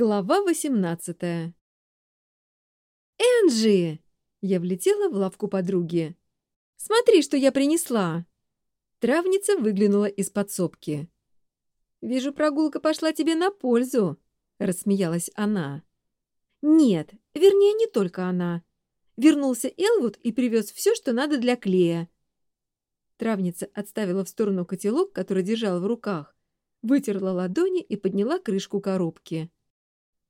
Глава 18 «Энджи!» Я влетела в лавку подруги. «Смотри, что я принесла!» Травница выглянула из подсобки. «Вижу, прогулка пошла тебе на пользу!» Рассмеялась она. «Нет, вернее, не только она. Вернулся Элвуд и привез все, что надо для клея». Травница отставила в сторону котелок, который держала в руках, вытерла ладони и подняла крышку коробки.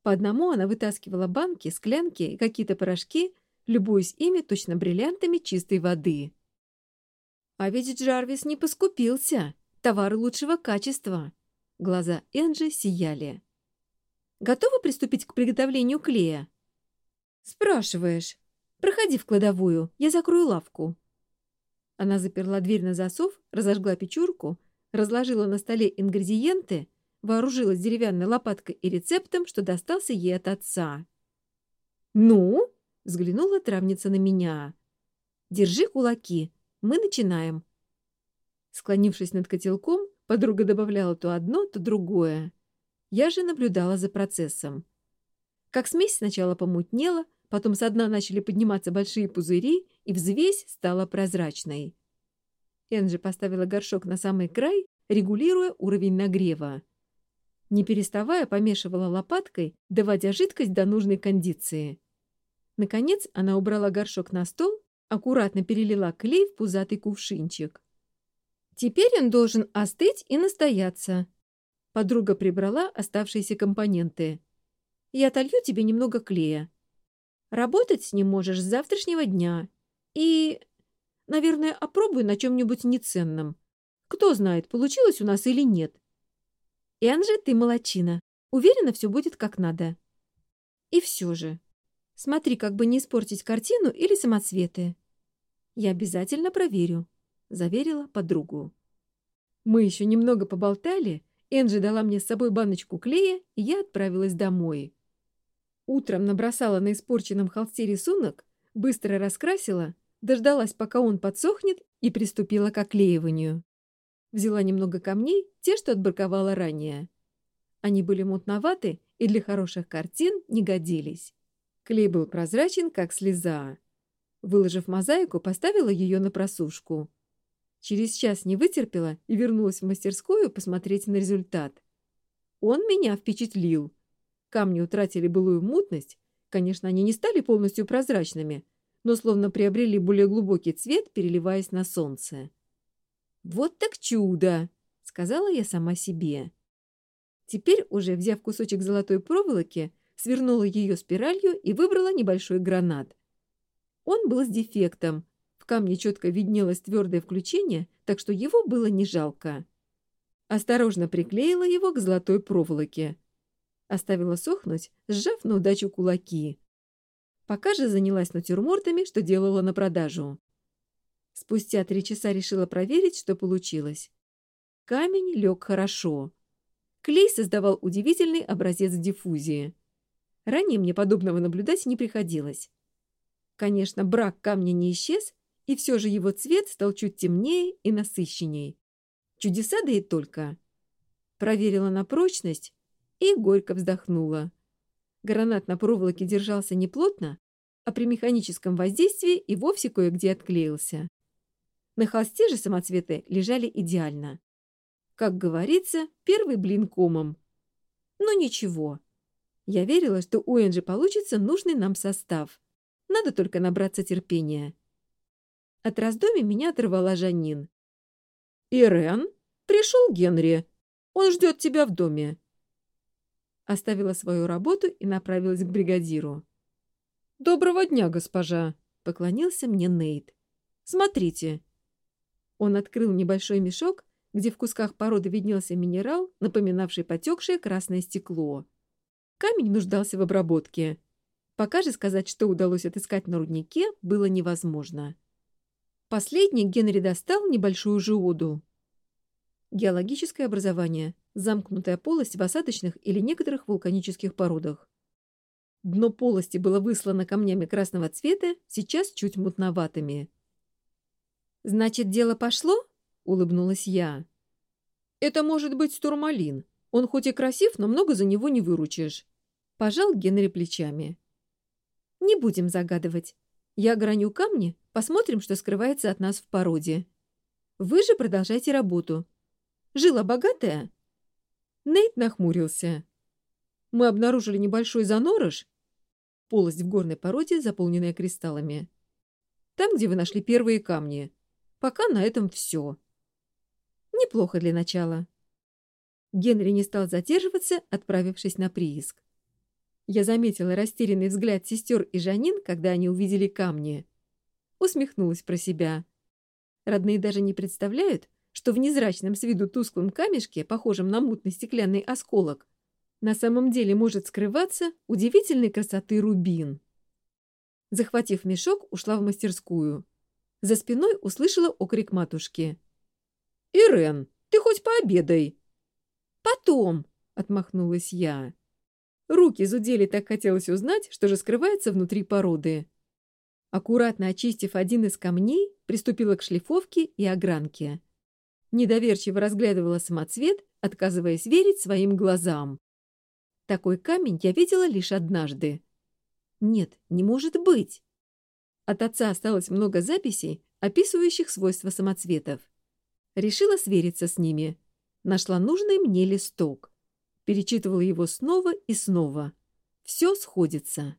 По одному она вытаскивала банки, склянки и какие-то порошки, любуясь ими точно бриллиантами чистой воды. А ведь Джарвис не поскупился. Товары лучшего качества. Глаза Энджи сияли. Готова приступить к приготовлению клея? Спрашиваешь. Проходи в кладовую, я закрою лавку. Она заперла дверь на засов, разожгла печурку, разложила на столе ингредиенты вооружилась деревянной лопаткой и рецептом, что достался ей от отца. «Ну?» — взглянула травница на меня. «Держи кулаки. Мы начинаем». Склонившись над котелком, подруга добавляла то одно, то другое. Я же наблюдала за процессом. Как смесь сначала помутнела, потом со дна начали подниматься большие пузыри, и взвесь стала прозрачной. Энджи поставила горшок на самый край, регулируя уровень нагрева не переставая помешивала лопаткой, доводя жидкость до нужной кондиции. Наконец она убрала горшок на стол, аккуратно перелила клей в пузатый кувшинчик. «Теперь он должен остыть и настояться». Энджи, ты молочина. Уверена, все будет как надо. И все же. Смотри, как бы не испортить картину или самоцветы. Я обязательно проверю, — заверила подругу. Мы еще немного поболтали, Энджи дала мне с собой баночку клея, и я отправилась домой. Утром набросала на испорченном холсте рисунок, быстро раскрасила, дождалась, пока он подсохнет, и приступила к оклеиванию взяла немного камней, те, что отбраковала ранее. Они были мутноваты и для хороших картин не годились. Клей был прозрачен, как слеза. Выложив мозаику, поставила ее на просушку. Через час не вытерпела и вернулась в мастерскую посмотреть на результат. Он меня впечатлил. Камни утратили былую мутность. Конечно, они не стали полностью прозрачными, но словно приобрели более глубокий цвет, переливаясь на солнце. «Вот так чудо!» — сказала я сама себе. Теперь, уже взяв кусочек золотой проволоки, свернула ее спиралью и выбрала небольшой гранат. Он был с дефектом. В камне четко виднелось твердое включение, так что его было не жалко. Осторожно приклеила его к золотой проволоке. Оставила сохнуть, сжав на удачу кулаки. Пока же занялась натюрмортами, что делала на продажу. Спустя три часа решила проверить, что получилось. Камень лег хорошо. Клей создавал удивительный образец диффузии. Ранее мне подобного наблюдать не приходилось. Конечно, брак камня не исчез, и все же его цвет стал чуть темнее и насыщенней. Чудеса да и только. Проверила на прочность и горько вздохнула. Гранат на проволоке держался не плотно, а при механическом воздействии и вовсе кое-где отклеился. На находились же самоцветы лежали идеально. Как говорится, первый блин комом. Но ничего. Я верила, что у Энджи получится нужный нам состав. Надо только набраться терпения. От раздумий меня оторвала Жанин. «Ирен, пришел Генри. Он ждет тебя в доме». Оставила свою работу и направилась к бригадиру. «Доброго дня, госпожа!» — поклонился мне Нейт. «Смотрите, он открыл небольшой мешок, где в кусках породы виднелся минерал, напоминавший потекшее красное стекло. Камень нуждался в обработке. Пока же сказать, что удалось отыскать на руднике, было невозможно. Последний Генри достал небольшую жиоду. Геологическое образование – замкнутая полость в осадочных или некоторых вулканических породах. Дно полости было выслано камнями красного цвета, сейчас чуть мутноватыми. «Значит, дело пошло?» — улыбнулась я. «Это может быть турмалин. Он хоть и красив, но много за него не выручишь». Пожал Генри плечами. «Не будем загадывать. Я граню камни, посмотрим, что скрывается от нас в породе. Вы же продолжайте работу. Жила богатая?» Нейт нахмурился. «Мы обнаружили небольшой занорыш. полость в горной породе, заполненная кристаллами. Там, где вы нашли первые камни. Пока на этом все. Неплохо для начала. Генри не стал задерживаться, отправившись на прииск. Я заметила растерянный взгляд сестер и Жанин, когда они увидели камни. Усмехнулась про себя. Родные даже не представляют, что в незрачном с виду тусклом камешке, похожем на мутный стеклянный осколок, на самом деле может скрываться удивительной красоты рубин. Захватив мешок, ушла в мастерскую. За спиной услышала окрик матушки. «Ирен, ты хоть пообедай!» «Потом!» — отмахнулась я. Руки зудели, так хотелось узнать, что же скрывается внутри породы. Аккуратно очистив один из камней, приступила к шлифовке и огранке. Недоверчиво разглядывала самоцвет, отказываясь верить своим глазам. Такой камень я видела лишь однажды. Нет, не может быть. От отца осталось много записей, описывающих свойства самоцветов. Решила свериться с ними. Нашла нужный мне листок. Перечитывала его снова и снова. Все сходится.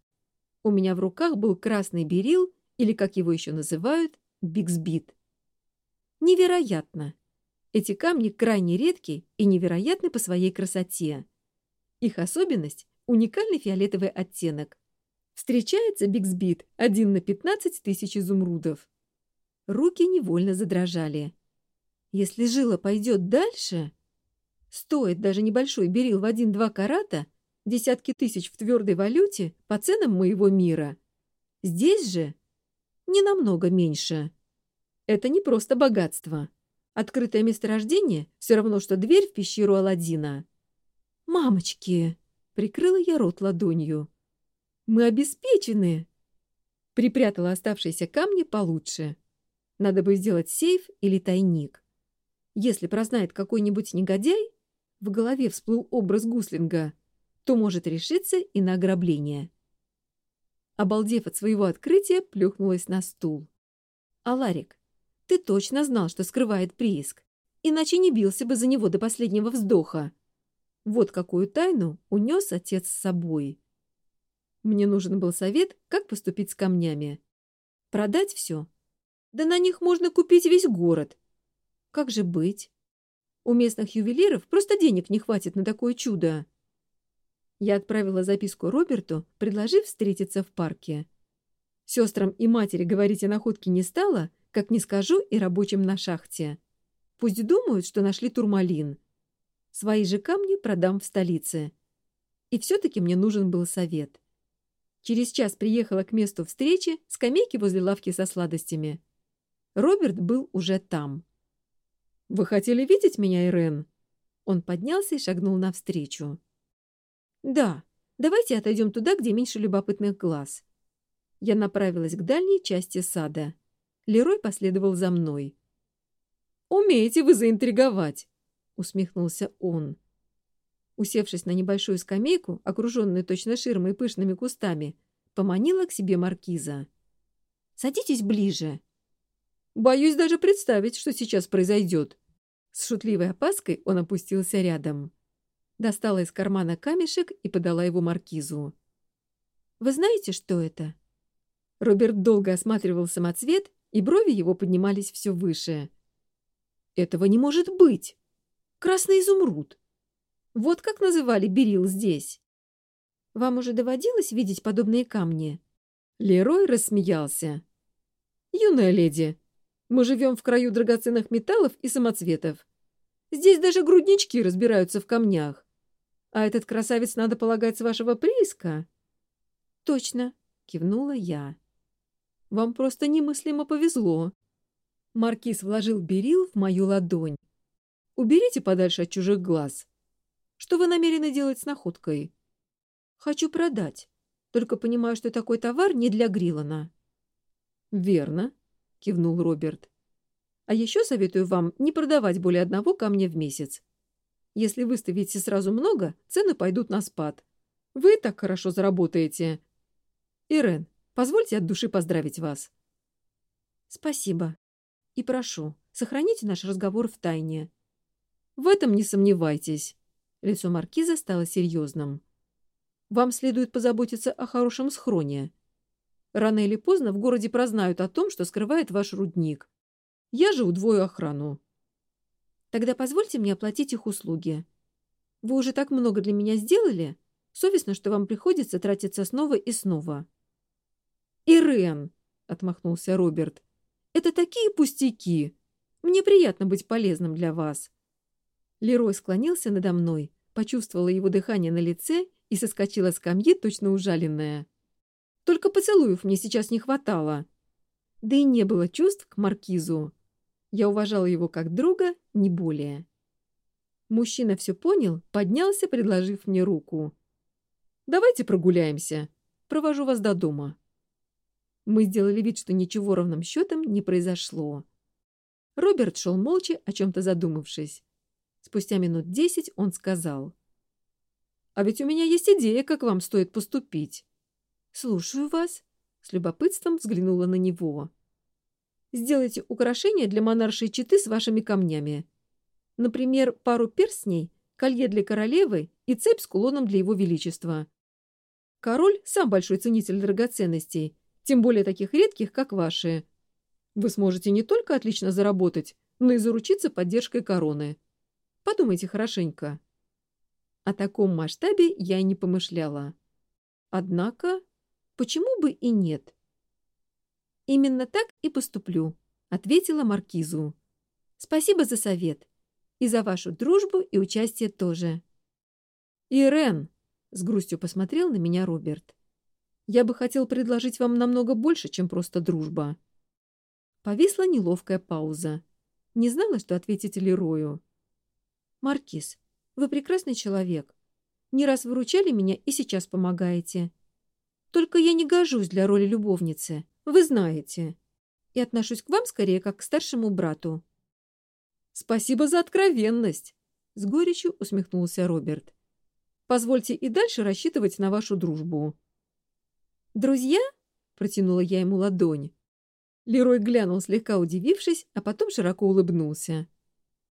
У меня в руках был красный берил, или, как его еще называют, биксбит. Невероятно! Эти камни крайне редки и невероятны по своей красоте. Их особенность – уникальный фиолетовый оттенок, Встречается бигсбит один на 15 тысяч изумрудов. Руки невольно задрожали. Если жила пойдет дальше... Стоит даже небольшой берил в один-два карата десятки тысяч в твердой валюте по ценам моего мира. Здесь же не намного меньше. Это не просто богатство. Открытое месторождение все равно, что дверь в пещеру Аладдина. «Мамочки!» — прикрыла я рот ладонью. «Мы обеспечены!» Припрятала оставшиеся камни получше. Надо бы сделать сейф или тайник. Если прознает какой-нибудь негодяй, в голове всплыл образ гуслинга, то может решиться и на ограбление. Обалдев от своего открытия, плюхнулась на стул. «Аларик, ты точно знал, что скрывает прииск, иначе не бился бы за него до последнего вздоха. Вот какую тайну унес отец с собой. Мне нужен был совет, как поступить с камнями. Продать все? Да на них можно купить весь город. Как же быть? У местных ювелиров просто денег не хватит на такое чудо. Я отправила записку Роберту, предложив встретиться в парке. Сестрам и матери говорить о находке не стало, как не скажу и рабочим на шахте. Пусть думают, что нашли турмалин. Свои же камни продам в столице. И все-таки мне нужен был совет. Через час приехала к месту встречи, скамейки возле лавки со сладостями. Роберт был уже там. «Вы хотели видеть меня, Ирен?» Он поднялся и шагнул навстречу. «Да, давайте отойдем туда, где меньше любопытных глаз». Я направилась к дальней части сада. Лерой последовал за мной. «Умеете вы заинтриговать!» — усмехнулся он. Усевшись на небольшую скамейку, окруженную точно ширмой пышными кустами, поманила к себе маркиза. «Садитесь ближе!» «Боюсь даже представить, что сейчас произойдет!» С шутливой опаской он опустился рядом. Достала из кармана камешек и подала его маркизу. «Вы знаете, что это?» Роберт долго осматривал самоцвет, и брови его поднимались все выше. «Этого не может быть!» Красный изумруд. Вот как называли берил здесь. Вам уже доводилось видеть подобные камни? Лерой рассмеялся. Юная леди, мы живем в краю драгоценных металлов и самоцветов. Здесь даже груднички разбираются в камнях. А этот красавец, надо полагать, с вашего прииска? Точно, кивнула я. Вам просто немыслимо повезло. Маркиз вложил берил в мою ладонь. Уберите подальше от чужих глаз что вы намерены делать с находкой? — Хочу продать. Только понимаю, что такой товар не для Грилана. — Верно, — кивнул Роберт. — А еще советую вам не продавать более одного камня в месяц. Если выставите сразу много, цены пойдут на спад. Вы так хорошо заработаете. Ирен, позвольте от души поздравить вас. — Спасибо. И прошу, сохраните наш разговор в тайне. — В этом не сомневайтесь. Лицо маркиза стало серьезным. Вам следует позаботиться о хорошем схроне. Рано или поздно в городе прознают о том, что скрывает ваш рудник. Я же удвою охрану. Тогда позвольте мне оплатить их услуги. Вы уже так много для меня сделали. Совестно, что вам приходится тратиться снова и снова. «Ирен!» — отмахнулся Роберт. «Это такие пустяки! Мне приятно быть полезным для вас!» Лерой склонился надо мной, почувствовала его дыхание на лице и соскочила с скамьи, точно ужаленная. Только поцелуев мне сейчас не хватало. Да и не было чувств к маркизу. Я уважала его как друга, не более. Мужчина все понял, поднялся, предложив мне руку. «Давайте прогуляемся. Провожу вас до дома». Мы сделали вид, что ничего ровным счетом не произошло. Роберт шел молча, о чем-то задумавшись. Спустя минут десять он сказал. «А ведь у меня есть идея, как вам стоит поступить». «Слушаю вас», — с любопытством взглянула на него. Сделайте украшения для монаршей четы с вашими камнями. Например, пару перстней, колье для королевы и цепь с кулоном для его величества. Король – сам большой ценитель драгоценностей, тем более таких редких, как ваши. Вы сможете не только отлично заработать, но и заручиться поддержкой короны. Подумайте хорошенько. О таком масштабе я и не помышляла. Однако, почему бы и нет? «Именно так и поступлю», — ответила Маркизу. «Спасибо за совет. И за вашу дружбу и участие тоже». «Ирен», — с грустью посмотрел на меня Роберт, «я бы хотел предложить вам «Маркиз, вы прекрасный человек. Не раз выручали меня и сейчас помогаете. Только я не гожусь для роли любовницы, вы знаете. И отношусь к вам скорее как к старшему брату». «Спасибо за откровенность!» — с горечью усмехнулся Роберт. «Позвольте и дальше рассчитывать на вашу дружбу». «Друзья?» — протянула я ему ладонь. Лерой глянул, слегка удивившись, а потом широко улыбнулся.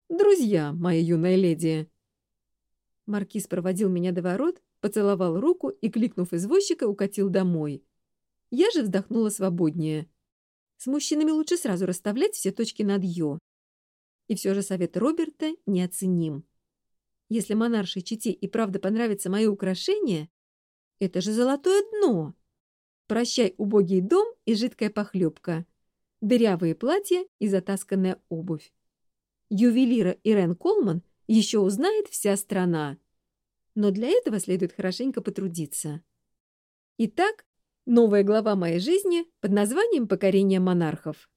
«Друзья, моя юная леди!» Маркиз проводил меня до ворот, поцеловал руку и, кликнув извозчика, укатил домой. Я же вздохнула свободнее. С мужчинами лучше сразу расставлять все точки над «ё». И все же совет Роберта неоценим. Если монаршей чете и правда понравится мое украшение, это же золотое ювелира Ирен Колман еще узнает вся страна. Но для этого следует хорошенько потрудиться. Итак, новая глава моей жизни под названием «Покорение монархов».